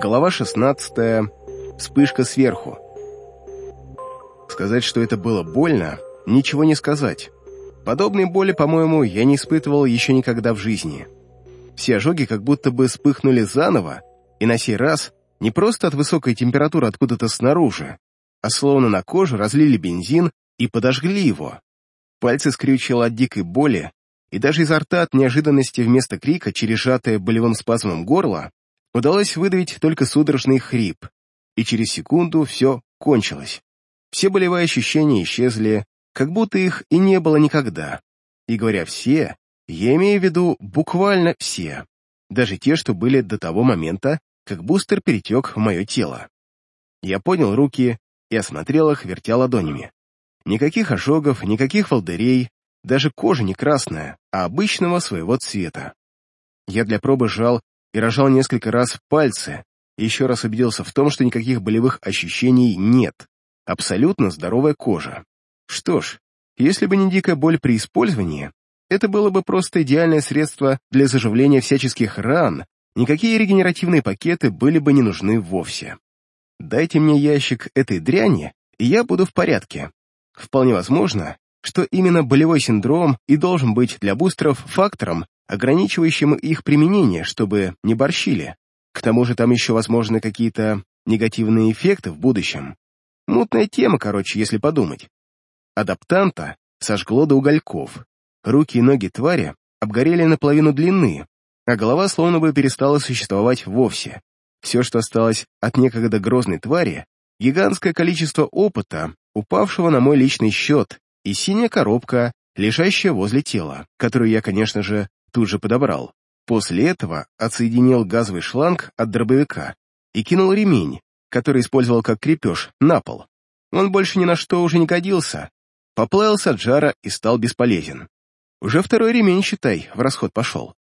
Голова 16. Вспышка сверху. Сказать, что это было больно, ничего не сказать. Подобной боли, по-моему, я не испытывал еще никогда в жизни. Все ожоги как будто бы вспыхнули заново, и на сей раз не просто от высокой температуры откуда-то снаружи, а словно на кожу разлили бензин и подожгли его. Пальцы скрючило от дикой боли, и даже изо рта от неожиданности вместо крика, через сжатое болевым спазмом горло, удалось выдавить только судорожный хрип, и через секунду все кончилось. Все болевые ощущения исчезли, как будто их и не было никогда. И говоря «все», я имею в виду буквально все, даже те, что были до того момента, как бустер перетек в мое тело. Я поднял руки и осмотрел их, вертя ладонями. Никаких ожогов, никаких волдырей, даже кожа не красная, а обычного своего цвета. Я для пробы сжал и рожал несколько раз пальцы, и еще раз убедился в том, что никаких болевых ощущений нет. Абсолютно здоровая кожа. Что ж, если бы не дикая боль при использовании, это было бы просто идеальное средство для заживления всяческих ран, никакие регенеративные пакеты были бы не нужны вовсе. Дайте мне ящик этой дряни, и я буду в порядке. Вполне возможно, что именно болевой синдром и должен быть для бустеров фактором, ограничивающим их применение, чтобы не борщили. К тому же там еще возможны какие-то негативные эффекты в будущем. Мутная тема, короче, если подумать. Адаптанта сожгло до угольков. Руки и ноги твари обгорели наполовину длины, а голова словно бы перестала существовать вовсе. Все, что осталось от некогда грозной твари, гигантское количество опыта, упавшего на мой личный счет, и синяя коробка, лежащая возле тела, которую я, конечно же, тут же подобрал. После этого отсоединил газовый шланг от дробовика и кинул ремень, который использовал как крепеж, на пол. Он больше ни на что уже не годился, поплавился от жара и стал бесполезен. Уже второй ремень, считай, в расход пошел.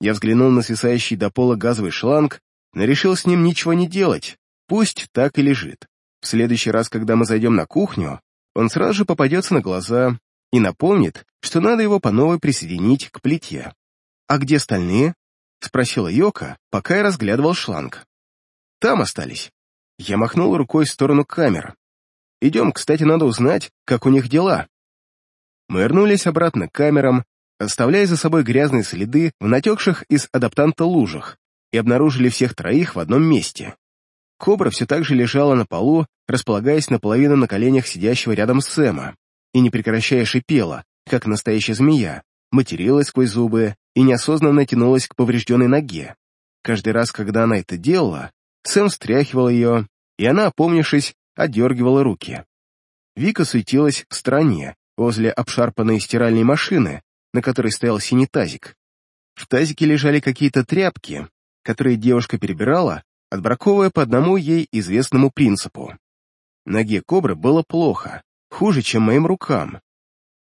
Я взглянул на свисающий до пола газовый шланг, но решил с ним ничего не делать, пусть так и лежит. В следующий раз, когда мы зайдем на кухню, он сразу же попадется на глаза и напомнит, что надо его по новой присоединить к плите. «А где остальные?» — спросила Йока, пока я разглядывал шланг. «Там остались». Я махнул рукой в сторону камер. «Идем, кстати, надо узнать, как у них дела». Мы вернулись обратно к камерам, оставляя за собой грязные следы в натекших из адаптанта лужах, и обнаружили всех троих в одном месте. Кобра все так же лежала на полу, располагаясь наполовину на коленях сидящего рядом Сэма, и не прекращая шипела, как настоящая змея, материлась сквозь зубы и неосознанно тянулась к поврежденной ноге. Каждый раз, когда она это делала, Сэм встряхивал ее, и она, опомнившись, отдергивала руки. Вика суетилась в стороне, возле обшарпанной стиральной машины, на которой стоял синий тазик. В тазике лежали какие-то тряпки, которые девушка перебирала, отбраковывая по одному ей известному принципу. Ноге кобры было плохо, хуже, чем моим рукам.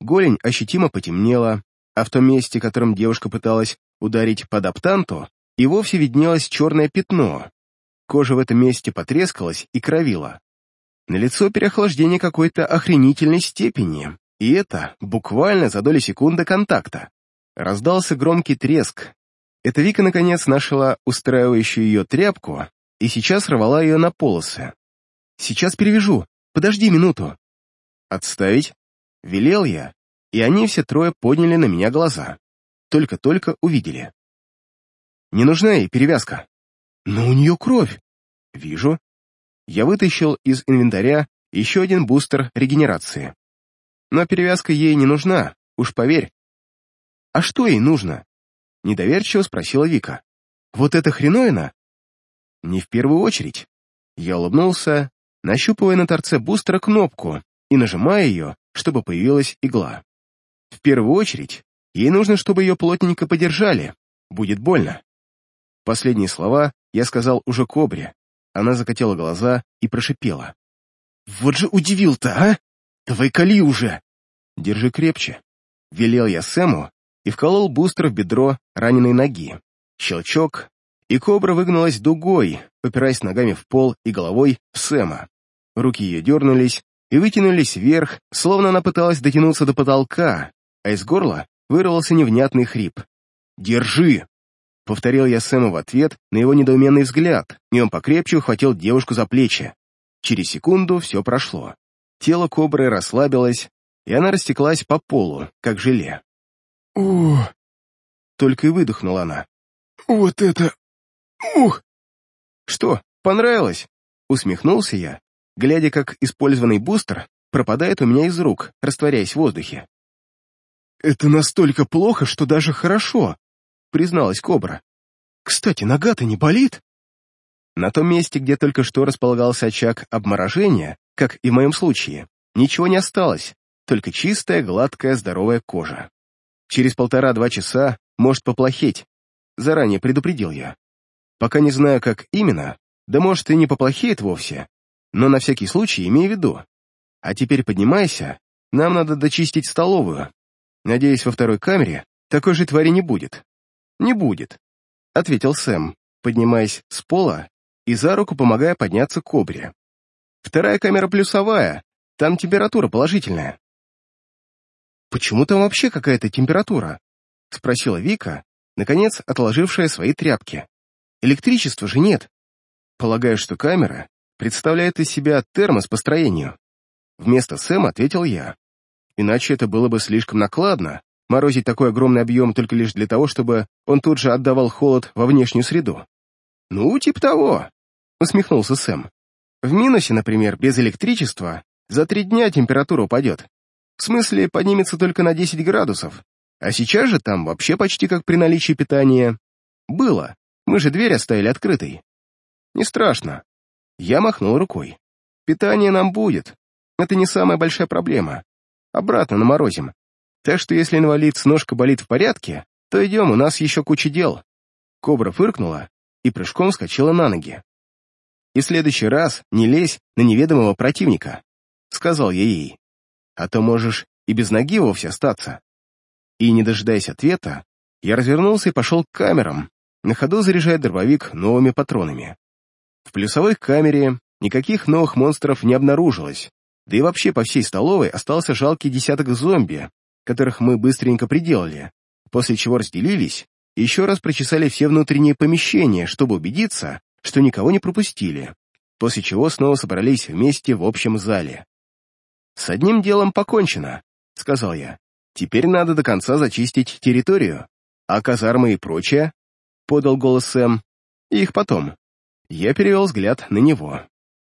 Голень ощутимо потемнела, а в том месте, которым девушка пыталась ударить под аптанту, и вовсе виднелось черное пятно. Кожа в этом месте потрескалась и кровила. На лицо переохлаждение какой-то охренительной степени, и это буквально за доли секунды контакта. Раздался громкий треск. Эта Вика, наконец, нашла устраивающую ее тряпку и сейчас рвала ее на полосы. «Сейчас перевяжу. Подожди минуту». «Отставить?» — велел я, и они все трое подняли на меня глаза. Только-только увидели. «Не нужна ей перевязка». «Но у нее кровь». «Вижу». Я вытащил из инвентаря еще один бустер регенерации. Но перевязка ей не нужна, уж поверь. «А что ей нужно?» — недоверчиво спросила Вика. «Вот это хреновина?» «Не в первую очередь». Я улыбнулся, нащупывая на торце бустера кнопку и нажимая ее, чтобы появилась игла. В первую очередь, ей нужно, чтобы ее плотненько подержали. Будет больно. Последние слова я сказал уже Кобре. Она закатила глаза и прошипела. «Вот же удивил-то, а! «Давай кали уже!» «Держи крепче!» Велел я Сэму и вколол бустер в бедро раненой ноги. Щелчок, и кобра выгнулась дугой, попираясь ногами в пол и головой в Сэма. Руки ее дернулись и вытянулись вверх, словно она пыталась дотянуться до потолка, а из горла вырвался невнятный хрип. «Держи!» Повторил я Сэму в ответ на его недоуменный взгляд, и он покрепче ухватил девушку за плечи. Через секунду все прошло. Тело кобры расслабилось, и она растеклась по полу, как желе. «О!» Только и выдохнула она. «Вот это... Ух!» «Что, понравилось?» Усмехнулся я, глядя, как использованный бустер пропадает у меня из рук, растворяясь в воздухе. «Это настолько плохо, что даже хорошо», — призналась Кобра. «Кстати, нога-то не болит?» На том месте, где только что располагался очаг обморожения, как и в моем случае, ничего не осталось, только чистая, гладкая, здоровая кожа. Через полтора-два часа может поплохеть, заранее предупредил я. Пока не знаю, как именно, да может и не поплохеет вовсе, но на всякий случай имей в виду. А теперь поднимайся, нам надо дочистить столовую. Надеюсь, во второй камере такой же твари не будет. Не будет, — ответил Сэм, поднимаясь с пола и за руку помогая подняться к кобре. Вторая камера плюсовая, там температура положительная. «Почему там вообще какая-то температура?» — спросила Вика, наконец отложившая свои тряпки. «Электричества же нет. Полагаю, что камера представляет из себя термос по строению». Вместо Сэма ответил я. Иначе это было бы слишком накладно, морозить такой огромный объем только лишь для того, чтобы он тут же отдавал холод во внешнюю среду. «Ну, типа того», — усмехнулся Сэм. «В минусе, например, без электричества за три дня температура упадет. В смысле, поднимется только на 10 градусов. А сейчас же там вообще почти как при наличии питания. Было. Мы же дверь оставили открытой. Не страшно. Я махнул рукой. Питание нам будет. Это не самая большая проблема. Обратно наморозим. Так что если инвалид с ножка болит в порядке, то идем, у нас еще куча дел. Кобра фыркнула и прыжком вскочила на ноги. «И в следующий раз не лезь на неведомого противника», — сказал я ей а то можешь и без ноги вовсе остаться. И, не дожидаясь ответа, я развернулся и пошел к камерам, на ходу заряжая дробовик новыми патронами. В плюсовой камере никаких новых монстров не обнаружилось, да и вообще по всей столовой остался жалкий десяток зомби, которых мы быстренько приделали, после чего разделились и еще раз прочесали все внутренние помещения, чтобы убедиться, что никого не пропустили, после чего снова собрались вместе в общем зале. «С одним делом покончено», — сказал я. «Теперь надо до конца зачистить территорию. А казармы и прочее?» — подал голос Сэм. «Их потом». Я перевел взгляд на него.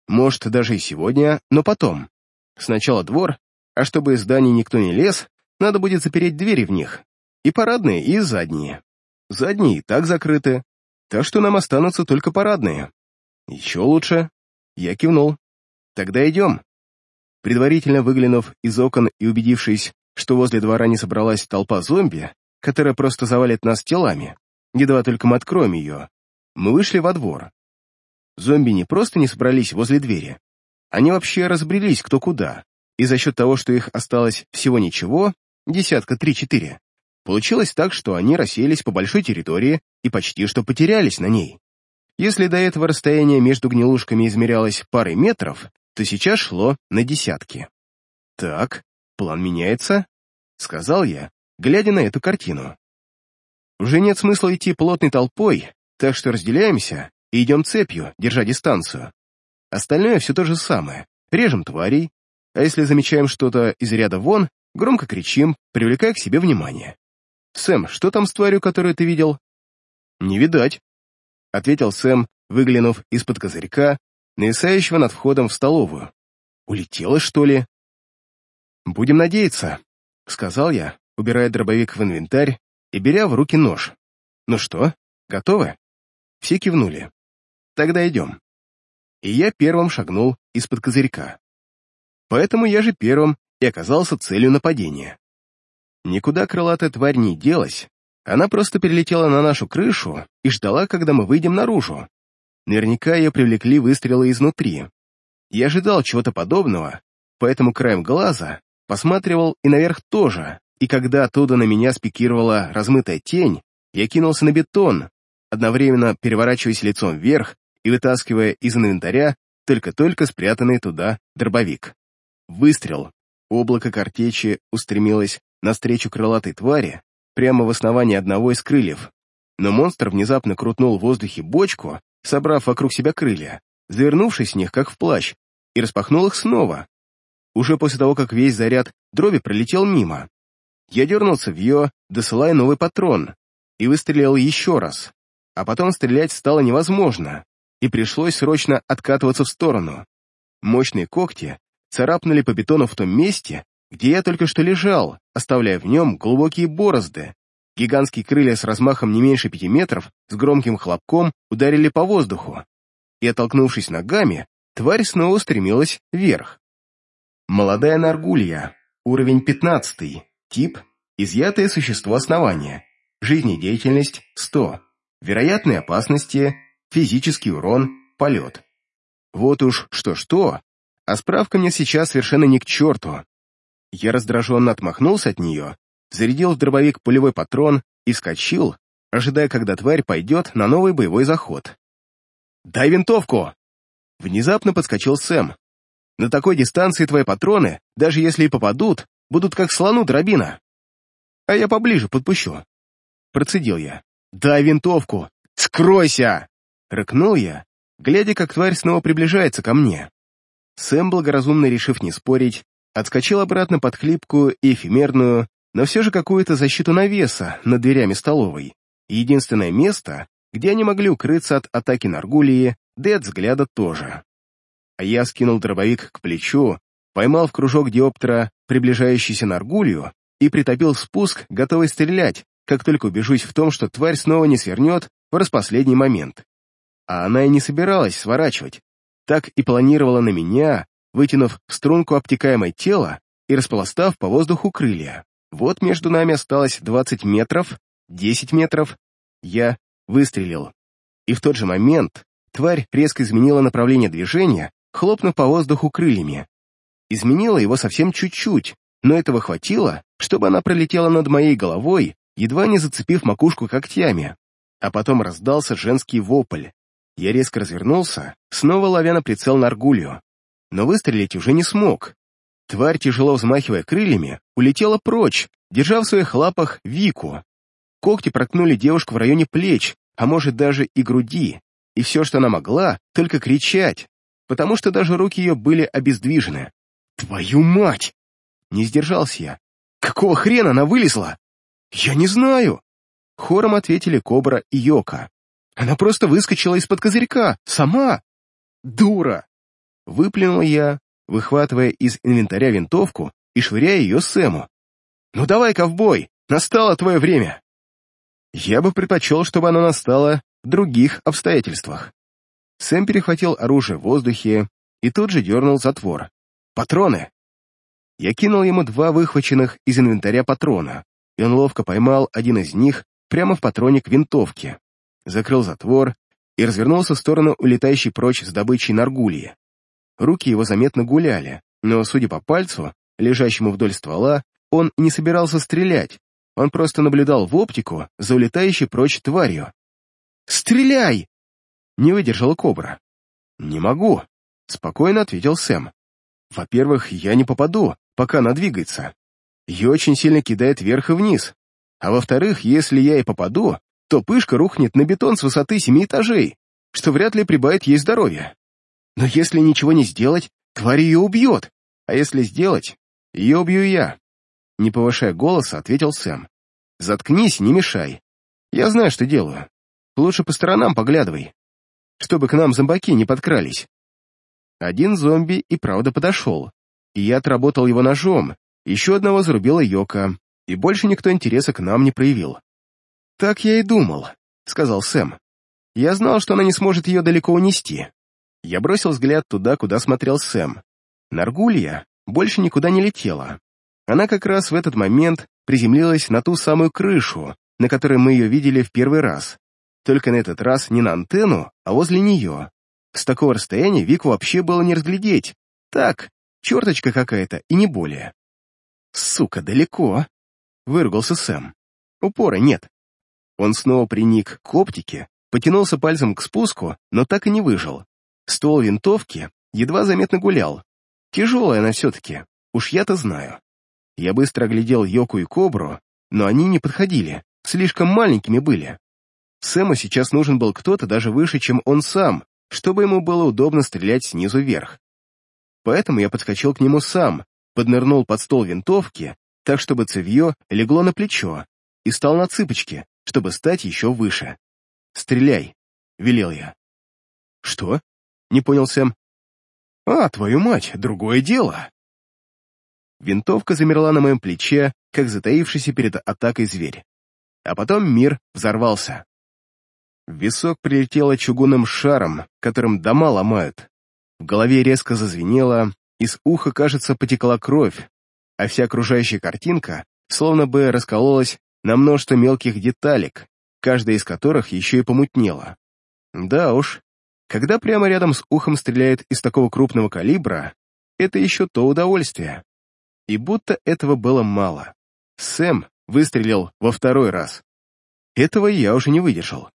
«Может, даже и сегодня, но потом. Сначала двор, а чтобы из зданий никто не лез, надо будет запереть двери в них. И парадные, и задние. Задние и так закрыты, так что нам останутся только парадные. Еще лучше». Я кивнул. «Тогда идем». Предварительно выглянув из окон и убедившись, что возле двора не собралась толпа зомби, которая просто завалит нас телами, едва только мы откроем ее, мы вышли во двор. Зомби не просто не собрались возле двери, они вообще разбрелись кто куда, и за счет того, что их осталось всего ничего, десятка три-четыре, получилось так, что они рассеялись по большой территории и почти что потерялись на ней. Если до этого расстояние между гнилушками измерялось парой метров, то сейчас шло на десятки. «Так, план меняется», — сказал я, глядя на эту картину. «Уже нет смысла идти плотной толпой, так что разделяемся и идем цепью, держа дистанцию. Остальное все то же самое. Режем тварей, а если замечаем что-то из ряда вон, громко кричим, привлекая к себе внимание. «Сэм, что там с тварью, которую ты видел?» «Не видать», — ответил Сэм, выглянув из-под козырька нависающего над входом в столовую. Улетела, что ли? «Будем надеяться», — сказал я, убирая дробовик в инвентарь и беря в руки нож. «Ну что, готовы?» Все кивнули. «Тогда идем». И я первым шагнул из-под козырька. Поэтому я же первым и оказался целью нападения. Никуда крылатая тварь не делась, она просто перелетела на нашу крышу и ждала, когда мы выйдем наружу, Наверняка ее привлекли выстрелы изнутри. Я ожидал чего-то подобного, поэтому краем глаза посматривал и наверх тоже, и когда оттуда на меня спикировала размытая тень, я кинулся на бетон, одновременно переворачиваясь лицом вверх и вытаскивая из инвентаря только-только спрятанный туда дробовик. Выстрел. Облако картечи устремилось навстречу крылатой твари прямо в основании одного из крыльев. Но монстр внезапно крутнул в воздухе бочку, собрав вокруг себя крылья, завернувшись в них, как в плащ, и распахнул их снова. Уже после того, как весь заряд дроби пролетел мимо. Я дернулся в ее, досылая новый патрон, и выстрелил еще раз. А потом стрелять стало невозможно, и пришлось срочно откатываться в сторону. Мощные когти царапнули по бетону в том месте, где я только что лежал, оставляя в нем глубокие борозды. Гигантские крылья с размахом не меньше пяти метров с громким хлопком ударили по воздуху, и, оттолкнувшись ногами, тварь снова устремилась вверх. Молодая наргулья, уровень 15, тип – изъятое существо основания, жизнедеятельность – 100, вероятные опасности, физический урон, полет. Вот уж что-что, а справка мне сейчас совершенно ни к черту. Я раздраженно отмахнулся от нее, зарядил в дробовик пулевой патрон и вскочил, ожидая, когда тварь пойдет на новый боевой заход. «Дай винтовку!» Внезапно подскочил Сэм, на такой дистанции твои патроны, даже если и попадут, будут как слону дробина. А я поближе подпущу. Процедил я. Дай винтовку! Скройся! Рыкнул я, глядя, как тварь снова приближается ко мне. Сэм, благоразумно решив не спорить, отскочил обратно под хлипкую и эфемерную, но все же какую-то защиту навеса над дверями столовой. Единственное место, где они могли укрыться от атаки Наргулии, да и от взгляда тоже а я скинул дробовик к плечу, поймал в кружок диоптера приближающийся Наргулью и притопил спуск, готовый стрелять, как только убежусь в том, что тварь снова не свернет в распоследний момент. А она и не собиралась сворачивать, так и планировала на меня, вытянув струнку обтекаемое тело и распластав по воздуху крылья. Вот между нами осталось 20 метров, 10 метров. Я выстрелил. И в тот же момент тварь резко изменила направление движения хлопнув по воздуху крыльями. Изменила его совсем чуть-чуть, но этого хватило, чтобы она пролетела над моей головой, едва не зацепив макушку когтями. А потом раздался женский вопль. Я резко развернулся, снова ловя на прицел Наргулью. Но выстрелить уже не смог. Тварь, тяжело взмахивая крыльями, улетела прочь, держа в своих лапах Вику. Когти проткнули девушку в районе плеч, а может даже и груди, и все, что она могла, только кричать, потому что даже руки ее были обездвижены. «Твою мать!» Не сдержался я. «Какого хрена она вылезла?» «Я не знаю!» Хором ответили Кобра и Йока. «Она просто выскочила из-под козырька, сама!» «Дура!» Выплюнул я, выхватывая из инвентаря винтовку и швыряя ее Сэму. «Ну давай, ковбой, настало твое время!» Я бы предпочел, чтобы оно настало в других обстоятельствах. Сэм перехватил оружие в воздухе и тут же дернул затвор. «Патроны!» Я кинул ему два выхваченных из инвентаря патрона, и он ловко поймал один из них прямо в патроник винтовки, закрыл затвор и развернулся в сторону улетающей прочь с добычей наргульи. Руки его заметно гуляли, но, судя по пальцу, лежащему вдоль ствола, он не собирался стрелять, он просто наблюдал в оптику за улетающей прочь тварью. «Стреляй!» Не выдержала кобра. «Не могу», — спокойно ответил Сэм. «Во-первых, я не попаду, пока она двигается. Ее очень сильно кидает вверх и вниз. А во-вторых, если я и попаду, то пышка рухнет на бетон с высоты семи этажей, что вряд ли прибавит ей здоровье. Но если ничего не сделать, тварь ее убьет, а если сделать, ее убью я». Не повышая голоса, ответил Сэм. «Заткнись, не мешай. Я знаю, что делаю. Лучше по сторонам поглядывай чтобы к нам зомбаки не подкрались. Один зомби и правда подошел, и я отработал его ножом, еще одного зарубила Йока, и больше никто интереса к нам не проявил. «Так я и думал», — сказал Сэм. «Я знал, что она не сможет ее далеко унести». Я бросил взгляд туда, куда смотрел Сэм. Наргулья больше никуда не летела. Она как раз в этот момент приземлилась на ту самую крышу, на которой мы ее видели в первый раз, только на этот раз не на антенну, а возле нее. С такого расстояния Вику вообще было не разглядеть. Так, черточка какая-то, и не более. «Сука, далеко!» — выругался Сэм. «Упора нет». Он снова приник к оптике, потянулся пальцем к спуску, но так и не выжил. Ствол винтовки едва заметно гулял. Тяжелая она все-таки, уж я-то знаю. Я быстро оглядел Йоку и Кобру, но они не подходили, слишком маленькими были. Сэму сейчас нужен был кто-то даже выше, чем он сам, чтобы ему было удобно стрелять снизу вверх. Поэтому я подскочил к нему сам, поднырнул под стол винтовки, так чтобы цевье легло на плечо, и стал на цыпочки, чтобы стать еще выше. «Стреляй!» — велел я. «Что?» — не понял Сэм. «А, твою мать, другое дело!» Винтовка замерла на моем плече, как затаившийся перед атакой зверь. А потом мир взорвался. В висок прилетело чугунным шаром, которым дома ломают. В голове резко зазвенело, из уха, кажется, потекла кровь, а вся окружающая картинка словно бы раскололась на множество мелких деталек, каждая из которых еще и помутнела. Да уж, когда прямо рядом с ухом стреляют из такого крупного калибра, это еще то удовольствие. И будто этого было мало. Сэм выстрелил во второй раз. Этого я уже не выдержал.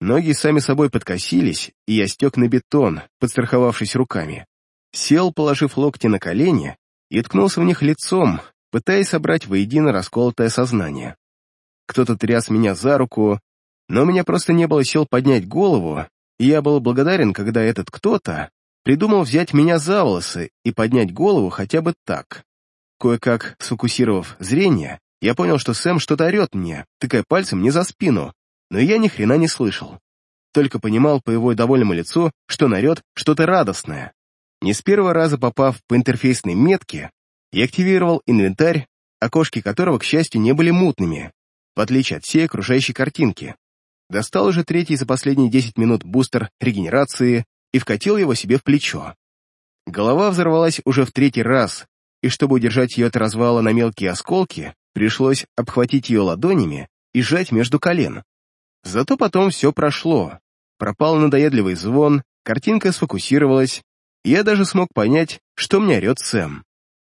Ноги сами собой подкосились, и я стек на бетон, подстраховавшись руками. Сел, положив локти на колени, и ткнулся в них лицом, пытаясь собрать воедино расколотое сознание. Кто-то тряс меня за руку, но у меня просто не было сил поднять голову, и я был благодарен, когда этот кто-то придумал взять меня за волосы и поднять голову хотя бы так. Кое-как сфокусировав зрение, я понял, что Сэм что-то орет мне, тыкая пальцем мне за спину, но я ни хрена не слышал. Только понимал по его довольному лицу, что нарет что-то радостное. Не с первого раза попав по интерфейсной метке, я активировал инвентарь, окошки которого, к счастью, не были мутными, в отличие от всей окружающей картинки. Достал уже третий за последние 10 минут бустер регенерации и вкатил его себе в плечо. Голова взорвалась уже в третий раз, и чтобы удержать ее от развала на мелкие осколки, пришлось обхватить ее ладонями и сжать между колен. Зато потом все прошло. Пропал надоедливый звон, картинка сфокусировалась, и я даже смог понять, что мне орет Сэм.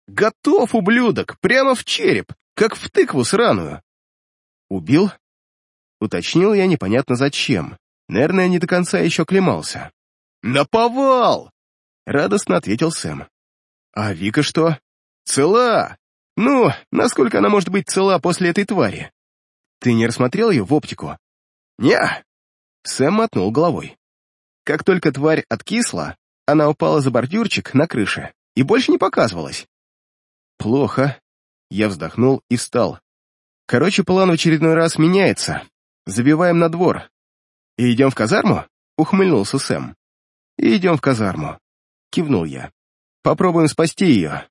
«Готов, ублюдок! Прямо в череп! Как в тыкву сраную!» «Убил?» Уточнил я непонятно зачем. Наверное, не до конца еще клемался. «Наповал!» — радостно ответил Сэм. «А Вика что?» «Цела! Ну, насколько она может быть цела после этой твари? Ты не рассмотрел ее в оптику?» «Не!» Сэм мотнул головой. Как только тварь откисла, она упала за бордюрчик на крыше и больше не показывалась. «Плохо». Я вздохнул и встал. «Короче, план в очередной раз меняется. Забиваем на двор. И идем в казарму?» — ухмыльнулся Сэм. «И идем в казарму», — кивнул я. «Попробуем спасти ее.